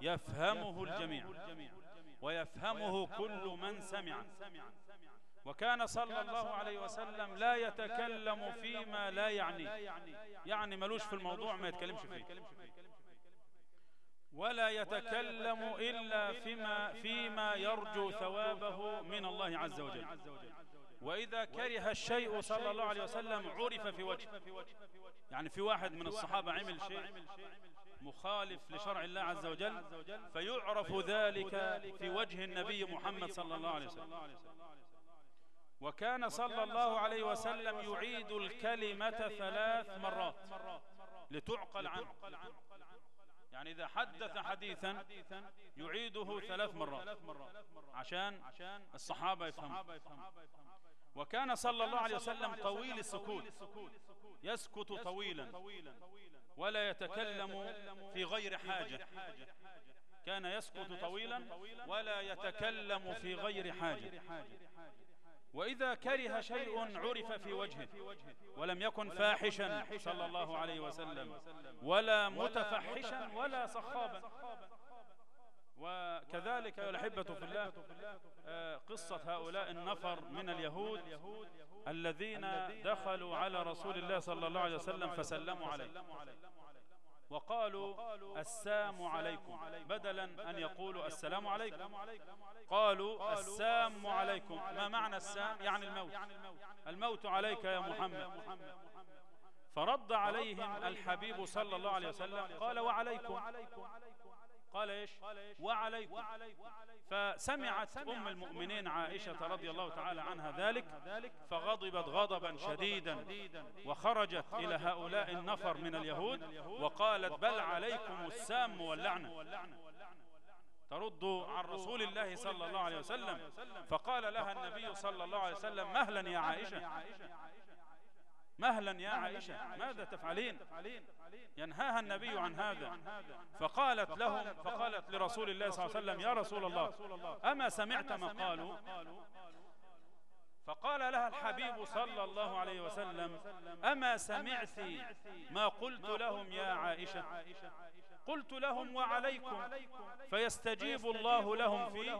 يفهمه الجميع ويفهمه كل من سمع. وكان صلى الله عليه وسلم لا يتكلم فيما لا يعني. يعني ملوش في الموضوع ما يتكلمش فيه. ولا يتكلم إلا فيما, فيما يرجو ثوابه من الله عز وجل. وإذا كره الشيء صلى الله عليه وسلم عرف في وجه يعني في واحد من الصحابة عمل شيء مخالف لشرع الله عز وجل فيعرف ذلك في وجه النبي محمد صلى الله عليه وسلم. وكان صلى الله عليه وسلم يعيد الكلمة ثلاث مرات. لتعقل عنه. يعني إذا حدث حديثا يعيده ثلاث مرات. عشان الصحابة يفهموا. وكان صلى الله عليه وسلم طويل السكوت. يسكت طويلا. ولا يتكلم في غير حاجة. كان يسكت طويلا ولا يتكلم في غير حاجة. وإذا كره شيء عرف في وجهه ولم يكن فاحشا صلى الله عليه وسلم. ولا متفحشا ولا صخابا. وكذلك الأحبة في الله آه، قصة هؤلاء النفر من اليهود الذين دخلوا على رسول الله صلى الله عليه وسلم فسلموا عليه. وقالوا السام عليكم بدلا أن يقولوا السلام عليكم. قالوا السام عليكم. ما معنى السام يعني الموت. الموت عليك يا محمد. فرد عليهم الحبيب صلى الله عليه وسلم قال وعليكم. قال إيش؟ وعليكم. فسمعت أم المؤمنين عائشة رضي الله تعالى عنها ذلك فغضبت غضبا شديدا وخرجت إلى هؤلاء النفر من اليهود وقالت بل عليكم السام واللعنة. ترد عن رسول الله صلى الله عليه وسلم فقال لها النبي صلى الله عليه وسلم مهلا يا عائشة. مهلا يا عائشة ماذا تفعلين؟ ينهاها النبي عن هذا. فقالت لهم فقالت لرسول الله صلى الله عليه وسلم يا رسول الله أما سمعت ما قالوا؟ فقال لها الحبيب صلى الله عليه وسلم أما سمعت ما قلت لهم يا عائشة. قلت لهم وعليكم. فيستجيب الله لهم فيه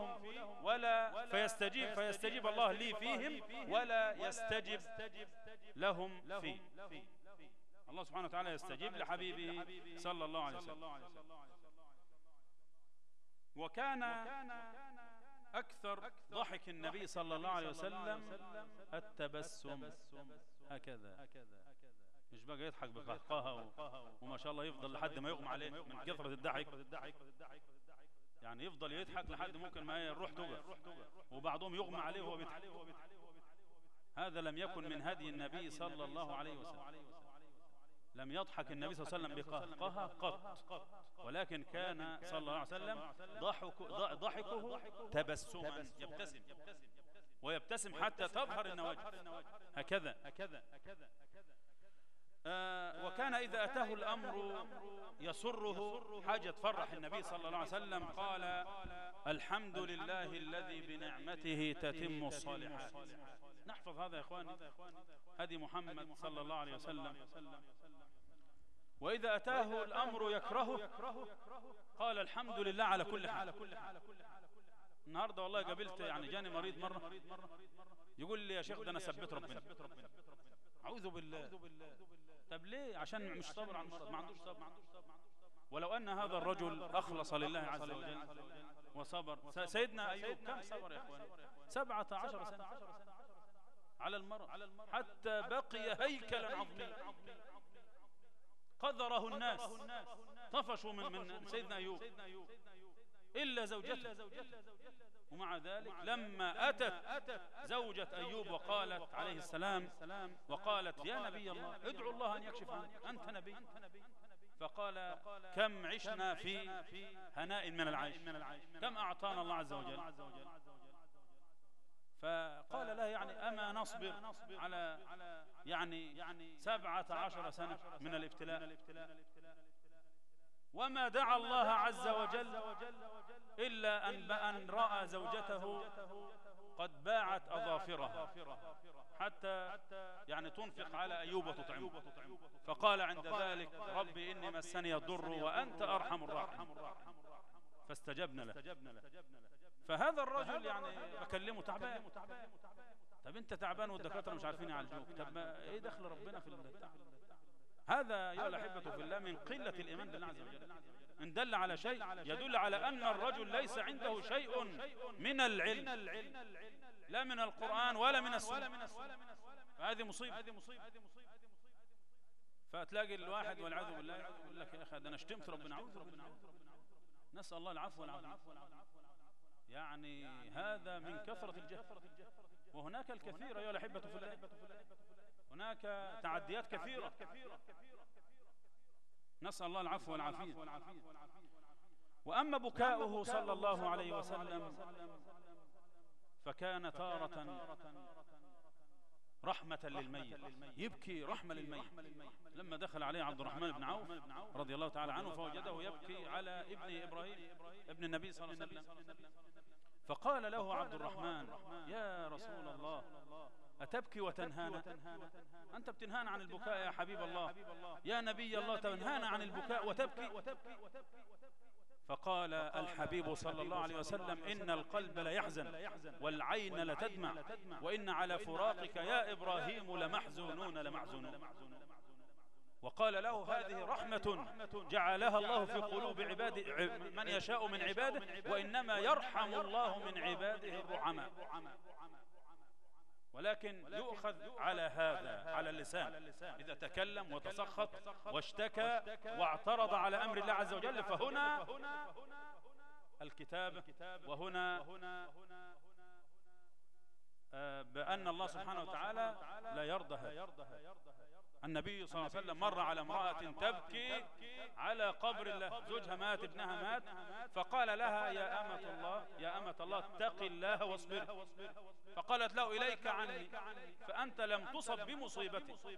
ولا فيستجيب فيستجيب الله لي فيهم ولا يستجب لهم فيه. الله سبحانه وتعالى يستجيب لحبيبه صلى الله عليه وسلم. وكان أكثر ضحك النبي صلى الله عليه وسلم التبسم. هكذا. مش بقى يضحك بقهقها وما شاء الله يفضل لحد ما يغمى عليه من كثرة الضحك يعني يفضل يضحك لحد ممكن ما الروح توقف وبعضهم يغمى عليه وهو بيضحك. هذا لم يكن من هدي النبي صلى الله عليه وسلم. لم يضحك النبي صلى الله عليه وسلم بقهقها قط. ولكن كان صلى الله عليه وسلم ضحك ضحكه تبسما يبتسم. ويبتسم حتى تظهر النواجذ. هكذا. وكان إذا أتاه الأمر يسره حاجة تفرح النبي صلى الله عليه وسلم قال الحمد لله الذي بنعمته تتم الصالحات. نحفظ هذا يا إخواني هدي محمد صلى الله عليه وسلم. وإذا أتاه الأمر يكرهه قال الحمد لله على كل حال. النهاردة والله قابلت يعني جاني مريض مرة يقول لي يا شيخ ده أنا سبت ربنا. أعوذ بالله. طب ليه؟ عشان مش المرض ما عندوش صبر ولو أن هذا الرجل أخلص لله عز وجل. وصبر سيدنا أيوب كم صبر يا أخوان سبعة عشر سنة. على المرض. حتى بقي هيكلا عظيما قذره الناس. طفشوا من, من سيدنا أيوب. إلا زوجته. ومع ذلك لما أتت زوجة أيوب وقالت عليه السلام وقالت يا نبي الله ادعو الله أن يكشف عنك أنت نبي. فقال كم عشنا في هناء من العيش؟ كم أعطانا الله عز وجل؟ فقال له يعني أما نصبر على يعني سبعة عشر سنة من الابتلاء. وما دعا الله عز وجل إلا أن, أن رأى زوجته قد باعت أظافرها. حتى يعني تنفق على أيوب وتطعمه فقال عند ذلك ربي إني مسني الضر وأنت أرحم الراحمين. فاستجبنا له. فهذا الرجل يعني بكلمه تعبان. طب أنت تعبان والدكاترة مش عارفين يعالجوك. طب ما إيه دخل ربنا في التعب هذا يا الأحبة في الله من قلة الإيمان بالله عز وجل. إن دل على شيء يدل على أن الرجل ليس عنده شيء من العلم. لا من القرآن ولا من السنة. فهذه مصيبة. فتلاقي الواحد والعياذ بالله يقول لك يا أخي ده أنا شتمت ربنا. اعوذ ربنا. نسأل الله العفو والعافية. يعني هذا من كثرة الجهل. وهناك الكثير أيها الأحبة في الله. هناك تعديات كثيرة. نسأل الله العفو والعافية. وأما بكاؤه صلى الله عليه وسلم فكان تارة رحمة للميت. يبكي رحمة للميت. لما دخل عليه عبد الرحمن بن عوف رضي الله تعالى عنه فوجده يبكي على ابن إبراهيم ابن النبي صلى الله عليه وسلم. فقال له عبد الرحمن يا رسول الله أتبكي وتنهانا؟ أنت بتنهانا عن البكاء يا حبيب الله. يا نبي الله تنهانا عن البكاء وتبكي. فقال الحبيب صلى الله عليه وسلم إن القلب ليحزن والعين لتدمع وإن على فراقك يا إبراهيم لمحزونون لمحزونون. وقال له هذه رحمة جعلها الله في قلوب عباد من يشاء من عباده وإنما يرحم الله من عباده الرحماء. ولكن يؤخذ على هذا على اللسان. إذا تكلم وتسخط واشتكى واعترض على أمر الله عز وجل فهنا الكتابة وهنا آه، بأن الله سبحانه وتعالى لا يرضى هذا. النبي صلى الله عليه وسلم مر على امرأة تبكي على قبر الله. زوجها مات ابنها مات. فقال لها يا أمة الله يا أمة الله اتق الله واصبر. فقالت له إليك عني. فأنت لم تصب بمصيبتي.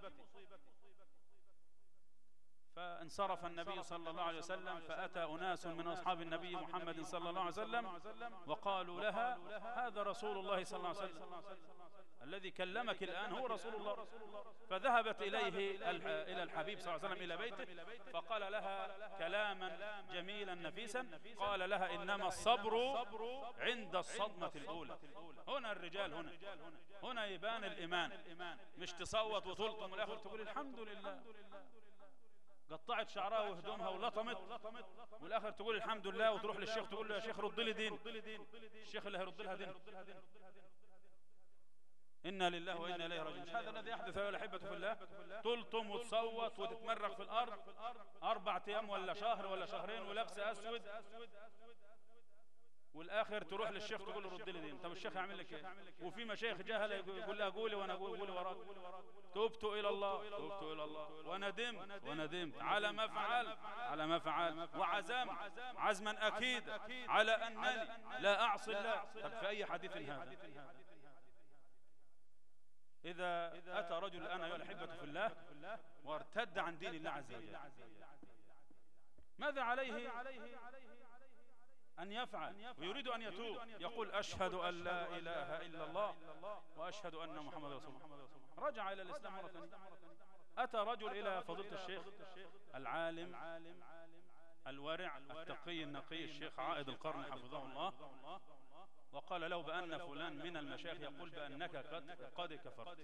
فانصرف النبي صلى الله عليه وسلم فأتى أناس من أصحاب النبي محمد صلى الله عليه وسلم وقالوا لها هذا رسول الله صلى الله عليه وسلم. الذي كلمك الآن هو رسول الله. فذهبت إليه إلى الحبيب صلى الله عليه وسلم إلى بيته. فقال لها كلاما جميلا نفيسا. قال لها إنما الصبر عند الصدمة الأولى. هنا الرجال هنا. هنا يبان الإيمان. مش تصوت وتلطم والآخر تقول الحمد لله. قطعت شعرها وهدومها ولطمت. والآخر تقول الحمد لله وتروح للشيخ تقول له يا شيخ رد لي دين. الشيخ اللي هيرد لها دين. إنا لله وإنا إليه راجعون. هذا الذي يحدث أيها الأحبة في الله. تلطم وتصوت وتتمرغ في الأرض أربع أيام ولا شهر ولا شهرين ولبس أسود. والآخر تروح للشيخ تقول له رد لي دين. طب الشيخ يعمل لك إيه؟ وفي مشايخ جهله يقول لها قولي وأنا قولي وراك تبت إلى الله. تبت إلى الله. وندمت. وندمت. على ما فعل. على ما فعل. وعزم. عزما اكيدا على انني لا أعصي الله. طب في أي حديث هذا؟ إذا أتى رجل الآن أيها الأحبة في الله وارتد عن دين الله عز وجل ماذا عليه أن يفعل؟ ويريد أن يتوب. يقول أشهد أن لا إله إلا الله وأشهد أن محمد رسول الله. رجع إلى الإسلام مرة ثانية. أتى رجل إلى فضيلة الشيخ العالم الورع التقي النقي الشيخ عائد القرن حفظه الله. وقال له بأن فلان من المشايخ يقول بأنك قد, كفرت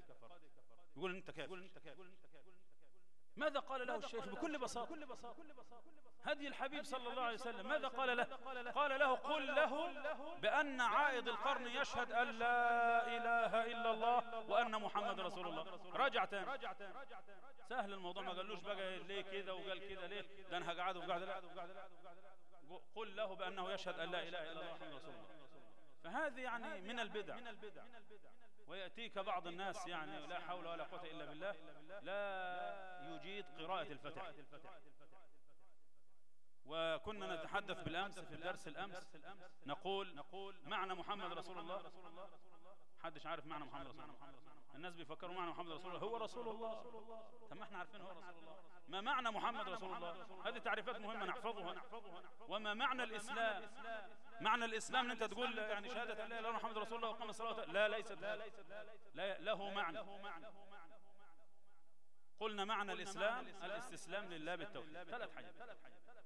يقول أنت كافر ماذا قال له الشيخ بكل بساطة هدي الحبيب صلى الله عليه وسلم ماذا قال له قال له قل له بأن عائد القرن يشهد أن لا إله إلا الله وأن محمد رسول الله رجع تاني سهل الموضوع ما قالوش بقى ليه كده وقال كده ليه ده أنا هقعد وقعد قل له بأنه يشهد أن لا إله إلا الله محمد رسول الله فهذه يعني من البدع. ويأتيك بعض الناس يعني لا حول ولا قوة إلا بالله لا يجيد قراءة الفتح. وكنا نتحدث بالأمس في درس الأمس نقول معنى محمد رسول الله؟ محدش عارف معنى محمد رسول الله. الناس بيفكروا معنى محمد رسول الله. هو رسول الله. طب ما إحنا عارفين هو رسول الله. ما معنى محمد رسول الله؟ هذه تعريفات مهمة نحفظها. وما معنى الإسلام؟ معنى الإسلام انت تقول يعني شهادة لا إلا الله محمد رسول الله وقام الصلاة. لا ليست لا له معنى. قلنا معنى الإسلام الاستسلام لله بالتوحيد. ثلاث حاجات.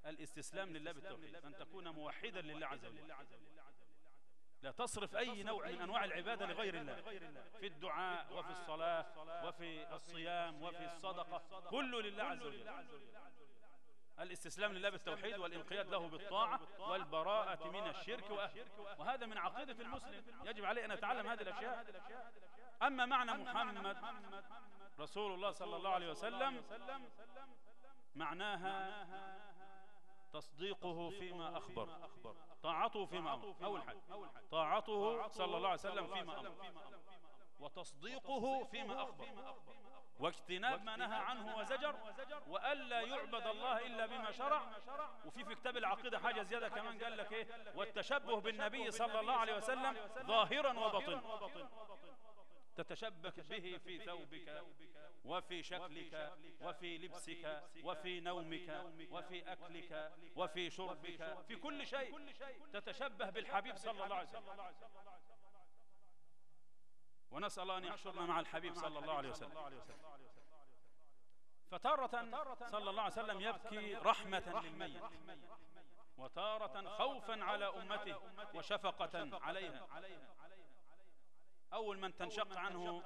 الاستسلام لله بالتوحيد. أن تكون موحدا لله عز وجل. لا تصرف أي نوع من أنواع العبادة لغير الله في الدعاء وفي الصلاة وفي الصيام وفي الصدقة كله لله عز وجل. الاستسلام لله بالتوحيد والانقياد له بالطاعة والبراءة من الشرك وأهله وهذا من عقيدة المسلم. يجب عليه أن يتعلم هذه الأشياء. أما معنى محمد رسول الله صلى الله عليه وسلم معناها تصديقه فيما أخبر طاعته فيما أمر. أول حاجة طاعته صلى الله عليه وسلم فيما أمر. وتصديقه فيما أخبر. واجتناب ما نهى عنه وزجر وألا يعبد الله إلا بما شرع. وفي في كتاب العقيدة حاجة زيادة كمان قال لك إيه؟ والتشبه بالنبي صلى الله عليه وسلم ظاهرا وبطنا تتشبك به في ثوبك وفي شكلك وفي لبسك وفي نومك وفي أكلك وفي شربك في كل شيء تتشبه بالحبيب صلى الله عليه وسلم. ونسأل الله أن يحشرنا مع الحبيب صلى الله عليه وسلم. فتارة صلى الله عليه وسلم يبكي رحمة للميت. وتارة خوفا على أمته وشفقة عليها. أول من تنشق عنه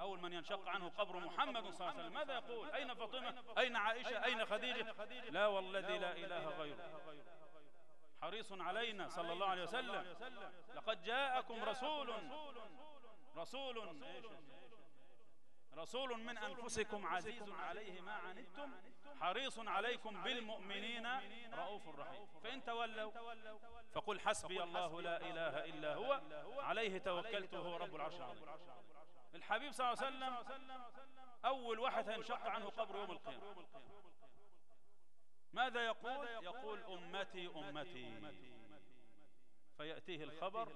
أول من ينشق عنه قبر محمد صلى الله عليه وسلم. ماذا يقول؟ أين فاطمة أين عائشة؟ أين خديجة؟ لا والذي لا إله غيره. حريص علينا صلى الله عليه وسلم. لقد جاءكم رسول. رسول. رسول. من أنفسكم عزيز عليه ما عنتم حريص عليكم بالمؤمنين رؤوف رحيم فإن تولوا فقل حسبي الله لا إله إلا هو عليه توكلت هو رب العرش العظيم. الحبيب صلى الله عليه وسلم أول واحد هينشق عنه قبر يوم القيامة. ماذا يقول؟ يقول؟ أمتي أمتي فيأتيه الخبر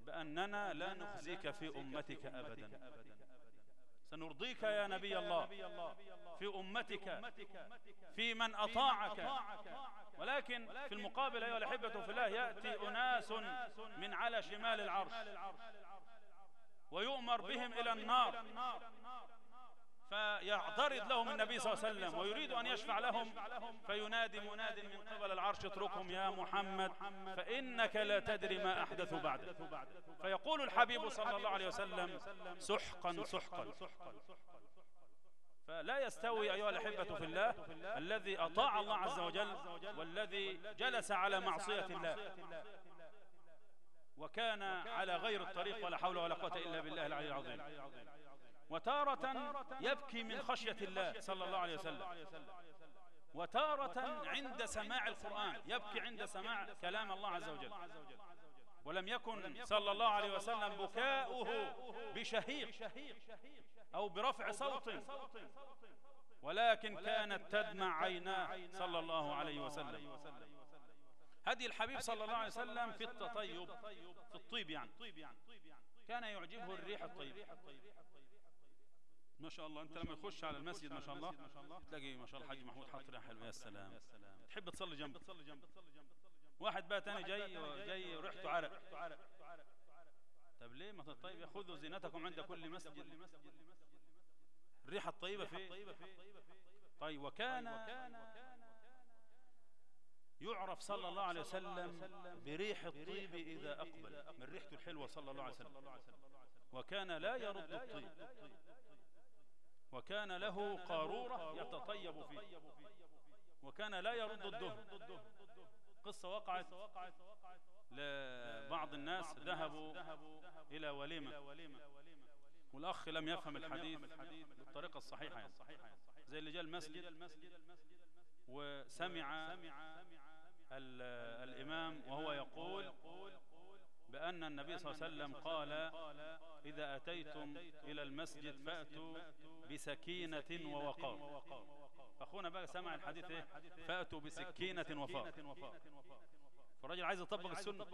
بأننا لا نخزيك في أمتك أبدا. سنرضيك يا نبي الله في أمتك في من أطاعك. ولكن في المقابل أيها الأحبة في الله يأتي أناس من على شمال العرش. ويؤمر بهم إلى النار. فيعترض لهم النبي صلى الله عليه وسلم ويريد أن يشفع لهم فينادي مناد من قبل العرش اتركهم يا محمد فإنك لا تدري ما أحدث بعد فيقول الحبيب صلى الله عليه وسلم سحقا سحقا فلا يستوي أيها الأحبة في الله الذي أطاع الله عز وجل والذي جلس على معصية الله. وكان على غير الطريق ولا حول ولا قوة إلا بالله العلي العظيم. وتارة يبكي من خشية الله صلى الله عليه وسلم. وتارة عند سماع القرآن. يبكي عند سماع كلام الله عز وجل. ولم يكن صلى الله عليه وسلم بكاؤه بشهيق أو برفع صوت. ولكن كانت تدمع عيناه صلى الله عليه وسلم. هدي الحبيب صلى الله عليه وسلم في التطيب في الطيب يعني. كان يعجبه الريح الطيب. ما شاء الله. انت لما تخش على المسجد ما شاء الله تلاقي ما شاء الله الحاج محمود حاط ريحه حلوة. يا سلام. تحب تصلي جنب واحد بقى تاني جاي جاي ريحته عرق طب ليه؟ ما طيب خذوا زينتكم عند كل مسجد. الريحة الطيبة في طيب وكان يعرف صلى الله عليه وسلم بريح الطيب إذا أقبل. من ريحته الحلوة صلى الله عليه وسلم. وكان لا يرد الطيب. وكان له قارورة يتطيب فيه. وكان لا يرد الدهن قصة وقعت لبعض الناس ذهبوا إلى وليمة. والأخ لم يفهم الحديث بالطريقة الصحيحة يعني. زي اللي جاء المسجد وسمع الإمام وهو يقول بأن النبي صلى الله عليه وسلم قال إذا أتيتم إلى المسجد فأتوا بسكينة ووقار. فأخونا بقى سمع الحديث إيه؟ فأتوا بسكينة وفاق فالراجل عايز يطبق السنة.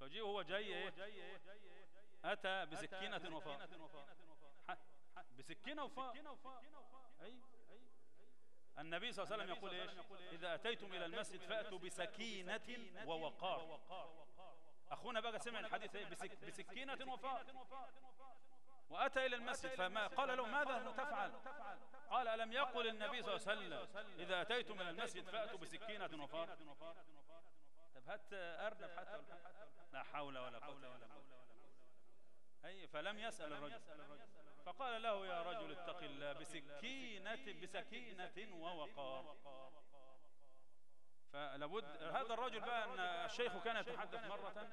فجيه هو جاي إيه؟ أتى بسكينة وفاء بسكينة وفاء أي. النبي صلى الله عليه وسلم يقول إيش؟ إذا أتيتم إلى المسجد فأتوا بسكينة ووقار. أخونا بقى سمع الحديث إيه؟ بسك بسكينة وفاء وأتى إلى المسجد فما قال له ماذا تفعل؟ قال ألم يقل النبي صلى الله عليه وسلم إذا اتيتم إلى المسجد فأتوا بسكينة وفاء طب هات أرنب حتى لا حول ولا قوة إلا بالله. أي فلم يسأل الرجل. فقال له يا رجل اتق الله بسكينة بسكينة ووقار. فلابد هذا الرجل بقى أن الشيخ كان يتحدث مرة.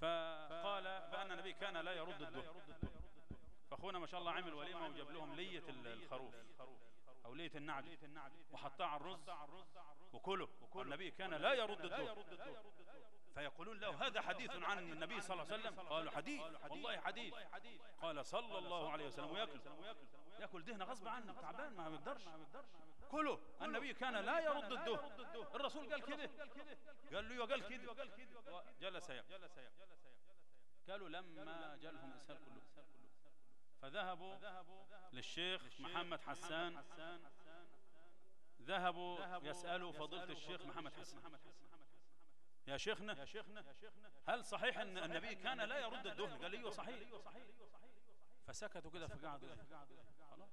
فقال بأن النبي كان لا يرد الدهر فأخونا ما شاء الله عمل وليمة وجاب لهم لية الخروف أو لية النعج وحطها على الرز وكله. النبي كان لا يرد الدهر فيقولون له هذا حديث عن النبي صلى الله عليه وسلم. قالوا حديث. والله حديث. قال صلى الله عليه وسلم ويأكل. يأكل دهن غصب عنه تعبان ما يقدرش كله. النبي كان لا يرد الدهر الرسول قال كده. قال له قال كده. جلس يأكل قالوا لما جالهم إسهال كله. فذهبوا للشيخ محمد حسان. ذهبوا يسألوا فضيلة الشيخ محمد حسان. يا شيخنا هل صحيح أن النبي كان لا يرد الدهن؟ قال أيوه صحيح. فسكتوا كده فقعدوا خلاص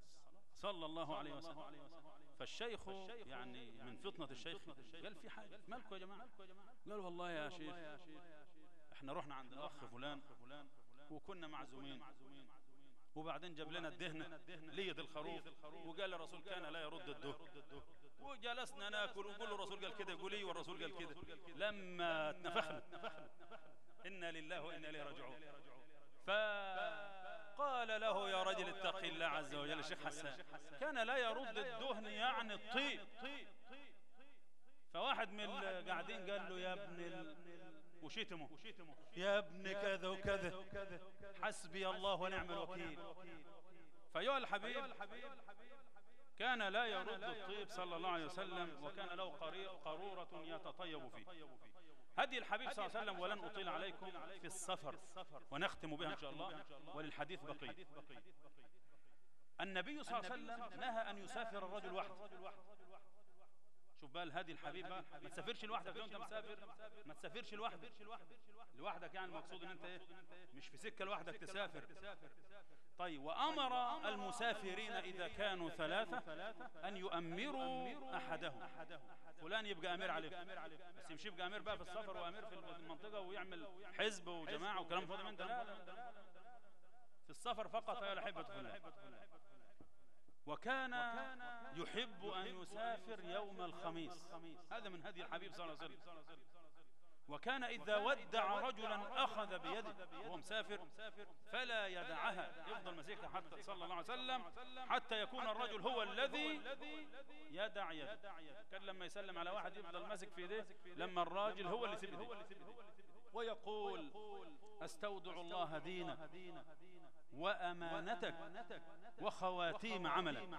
صلى الله عليه وسلم. فالشيخ يعني من فطنة الشيخ قال في حاجة. مالكم يا جماعة؟ قال والله يا شيخ إحنا رحنا عند الأخ فلان وكنا معزومين. وبعدين جاب لنا الدهنة ليد الخروف. وقال الرسول كان لا يرد الدهن. وجلسنا ناكل له الرسول قال كده يقول والرسول قال كده. لما اتنفخنا. إنا لله وإنا إليه راجعون. فقال له يا رجل اتق الله عز وجل الشيخ حسان. كان لا يرد الدهن يعني الطيب فواحد من القاعدين قال له يا ابن. وشتمه يا ابن كذا وكذا. حسبي الله ونعم الوكيل. فيا الحبيب كان لا يرد الطيب صلى الله عليه وسلم وكان له قرورة يتطيب فيه. هدي الحبيب صلى الله عليه وسلم ولن أطيل عليكم في السفر. ونختم بها إن شاء الله. وللحديث بقي. النبي صلى الله عليه وسلم نهى أن يسافر الرجل وحده شوف بقى الهادي الحبيب بقى ما تسافرش لوحدك لو انت مسافر ما تسافرش لوحدك لوحدك يعني المقصود ان انت إيه مش في سكه لوحدك تسافر طيب وامر المسافرين اذا كانوا ثلاثة ان يؤمروا احدهم فلان يبقى امير عليه بس مش يبقى امير بقى في السفر وامير في المنطقة ويعمل حزب وجماعه وكلام فاضي من ده لا في السفر فقط يا احبه فلان وكان يحب أن يسافر يوم الخميس. هذا من هدي الحبيب صلى الله عليه وسلم. وكان إذا ودع رجلا أخذ بيده وهو مسافر فلا يدعها. يفضل مسيكها حتى صلى الله عليه وسلم حتى يكون الرجل هو الذي يدع يده. كان لما يسلم على واحد يفضل ماسك في يده. لما الراجل هو اللي يسيب ويقول أستودع الله دينك وأمانتك وخواتيم عملك.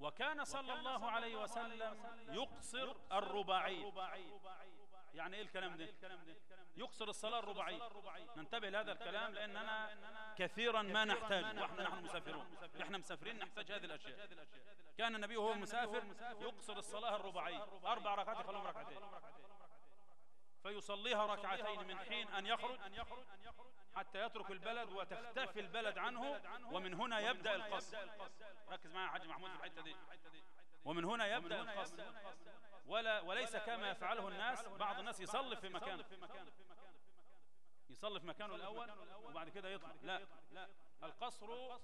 وكان صلى الله عليه وسلم يقصر الرباعي يعني إيه الكلام ده؟ يقصر الصلاة الرباعية ننتبه لهذا الكلام لأننا كثيرا ما نحتاج وإحنا نحن مسافرون. إحنا مسافرين نحتاج هذه الأشياء. كان النبي وهو مسافر يقصر الصلاة الرباعية. أربع ركعات يخلون ركعتين. فيصليها ركعتين من حين أن يخرج حتى يترك البلد وتختفي البلد عنه ومن هنا يبدأ القصر. ركز معي حاج محمود في الحتة دي. ومن هنا يبدأ القصر. ولا وليس كما يفعله الناس بعض الناس يصلي في مكانه. يصلي في مكانه الأول وبعد كده يطلع لا. القصر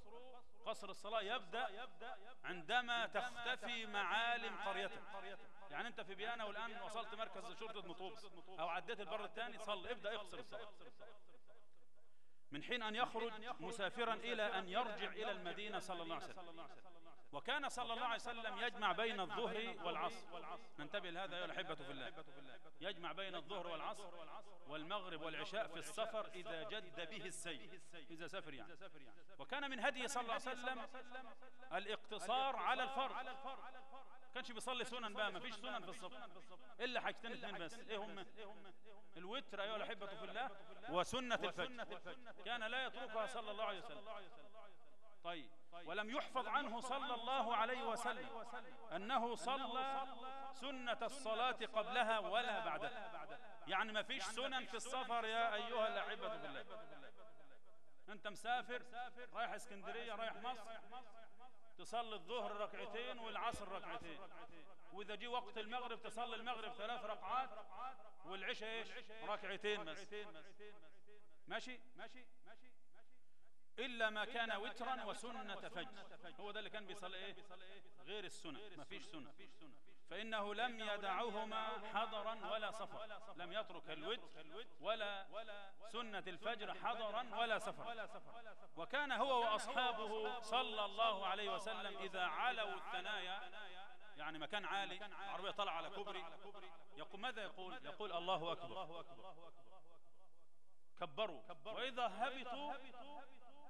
قصر الصلاة يبدأ عندما تختفي معالم قريتك. يعني انت في بيانة والآن وصلت مركز شرطة مطوبس. أو عديت البر الثاني صل ابدأ اقصر الصلاة. من حين أن يخرج مسافرا إلى أن يرجع إلى المدينة صلى الله عليه وسلم. وكان صلى الله عليه وسلم يجمع بين الظهر والعصر. ننتبه لهذا يا الأحبة في الله. يجمع بين الظهر والعصر والمغرب والعشاء في السفر إذا جد به السير إذا سافر يعني. وكان من هدي صلى الله عليه وسلم الإقتصار على الفرض كانش بيصلي سنن بقى ما فيش سنن في الصف. إلا حاجتين اتنين بس. إيه هم؟ الوتر أيها الأحبة في الله وسنة الفجر. كان لا يتركها صلى الله عليه وسلم. طيب. ولم يحفظ عنه صلى الله عليه وسلم أنه صلى سنة الصلاة قبلها ولا بعدها. يعني ما فيش سنن في السفر يا أيها الأحبة في الله. أنت مسافر رايح إسكندرية رايح مصر. تصلي الظهر ركعتين والعصر ركعتين. وإذا جي وقت المغرب تصلي المغرب ثلاث ركعات والعشاء إيش؟ ركعتين بس. ماشي؟ إلا ما كان وترا وسنة فجر. هو ده اللي كان بيصلي إيه؟ غير السنة. ما فيش سنة. فإنه لم يدعهما حضرا ولا سفر لم يترك الوتر ولا سنة الفجر حضرا ولا سفر وكان هو وأصحابه صلى الله عليه وسلم إذا علوا الثنايا يعني مكان عالي عربية طلع على كبري يقول ماذا يقول؟ يقول؟ الله أكبر. كبروا. وإذا هبطوا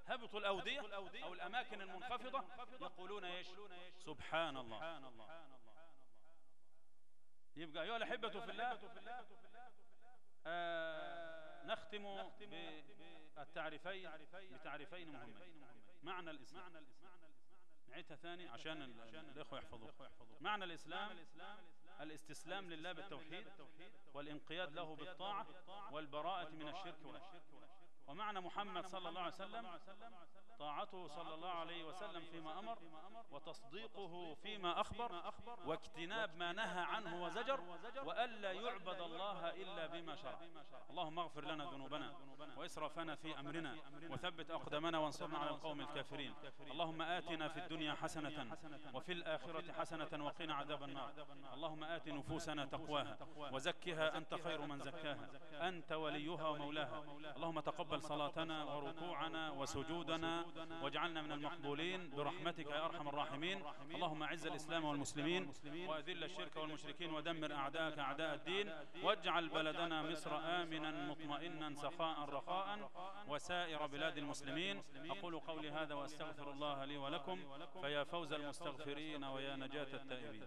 هبطوا الأودية أو الأماكن المنخفضة يقولون إيش؟ سبحان الله. يبقى أيها الأحبة في الله. آه نختم بالتعريفين بتعريفين مهمين معنى الإسلام. نعيدها ثاني عشان الإخوة يحفظوا معنى الإسلام الاستسلام لله بالتوحيد والانقياد له بالطاعة والبراءة من الشرك والشرك ومعنى محمد صلى الله عليه وسلم طاعته صلى الله عليه وسلم فيما أمر وتصديقه فيما أخبر واجتناب ما نهى عنه وزجر وألا يعبد الله إلا بما شرع. اللهم اغفر لنا ذنوبنا وإسرافنا في أمرنا وثبت أقدمنا وانصرنا على القوم الكافرين. اللهم آتنا في الدنيا حسنة وفي الآخرة حسنة وقنا عذاب النار. اللهم آت نفوسنا تقواها وزكها أنت خير من زكاها. أنت وليها ومولاها. اللهم تقبل صلاتنا وركوعنا وسجودنا واجعلنا من المقبولين برحمتك يا أرحم الراحمين. اللهم أعز الإسلام والمسلمين وأذل الشرك والمشركين ودمر أعداءك أعداء الدين واجعل بلدنا مصر آمنا مطمئنا سخاء رخاء وسائر بلاد المسلمين. أقول قولي هذا وأستغفر الله لي ولكم فيا فوز المستغفرين ويا نجاة التائبين.